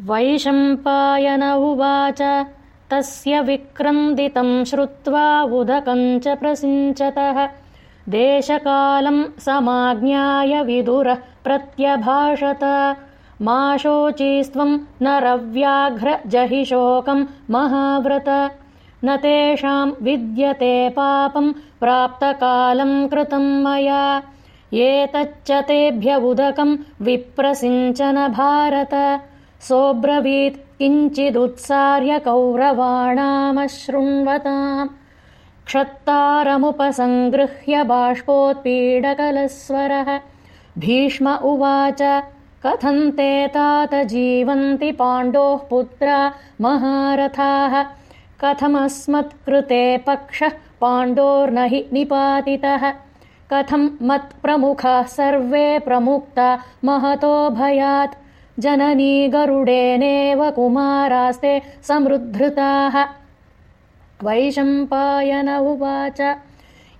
वैशम्पायन उवाच। तस्य विक्रन्दितम् श्रुत्वा उदकम् च प्रसिञ्चतः। देशकालम् समाज्ञाय विदुरः प्रत्यभाषत। मा शोचिस्त्वम् नरव्याघ्र जहि शोकम् महाव्रत। न तेषाम् विद्यते पापम् प्राप्तकालम् कृतम् मया। एतच्च तेभ्य उदकम् विप्रसिञ्चन भारत सोऽब्रवीत् किञ्चिदुत्सार्य कौरवाणामशृण्वताम् क्षत्तारमुपसङ्गृह्य बाष्पोत्पीडकलस्वरः। भीष्म उवाच कथम् ते तात जीवन्ति पाण्डोः पुत्रा महारथाः। कथमस्मत्कृते पक्षः पाण्डोर्न हि निपातितः। कथम् मत्प्रमुखाः सर्वे प्रमुक्ता महतो भयात् जननी गरुडेनेव कुमारास्ते समृद्धृताः। वैशम्पायन उवाच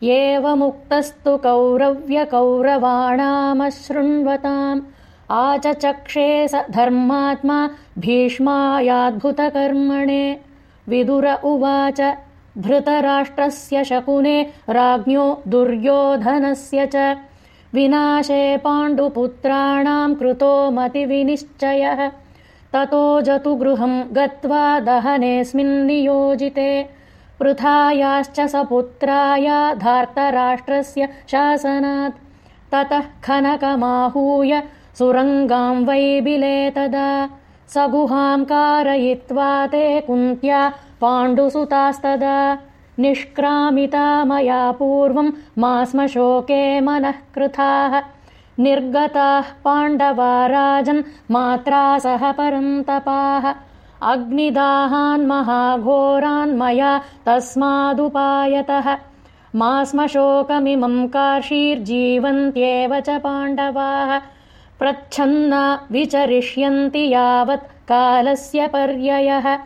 एवमुक्तस्तु कौरव्यकौरवाणामशृण्वताम् आचचक्षे स धर्मात्मा भीष्मायाद्भुतकर्मणे। विदुर उवाच धृतराष्ट्रस्य शकुने राज्ञो दुर्योधनस्य च विनाशे पाण्डुपुत्राणाम् कृतो मतिविनिश्चयः। ततो जतु गृहम् गत्वा दहनेऽस्मिन्नियोजिते पृथायाश्च स पुत्राया धार्तराष्ट्रस्य शासनात्। ततः खनकमाहूय सुरङ्गाम् वैबिले तदा। स गुहाम् कारयित्वा ते कुन्त्या पाण्डुसुतास्तदा निष्क्रामिता मया पूर्वम् मा स्म शोके मनः कृथाः। निर्गताः पाण्डवा राजन् मात्रा सह परन्तपाः अग्निदाहान् महाघोरान् मया तस्मादुपायतः। मा स्म शोकमिमम् कार्षीर्जीवन्त्येव च पाण्डवाः। प्रच्छन्ना विचरिष्यन्ति यावत् कालस्य पर्ययः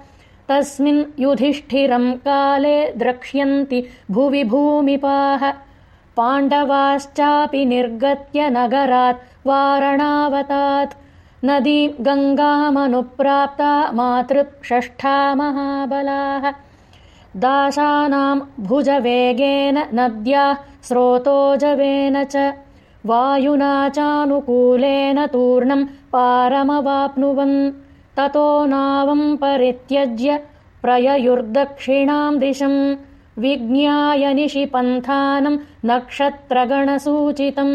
तस्मिन् युधिष्ठिरम् काले द्रक्ष्यन्ति भुवि भूमिपाः। पाण्डवाश्चापि निर्गत्य नगरात् वारणावतात्। नदी गङ्गामनुप्राप्ता मातृषष्ठा महाबलाः। दासानाम् भुजवेगेन नद्याः स्रोतोजवेन च। वायुना चानुकूलेन तूर्णम् पारमवाप्नुवन् ततो नावम् परित्यज्य प्रययुर्दक्षिणाम् दिशम् विज्ञाय निशिपन्थानम् नक्षत्रगणसूचितम्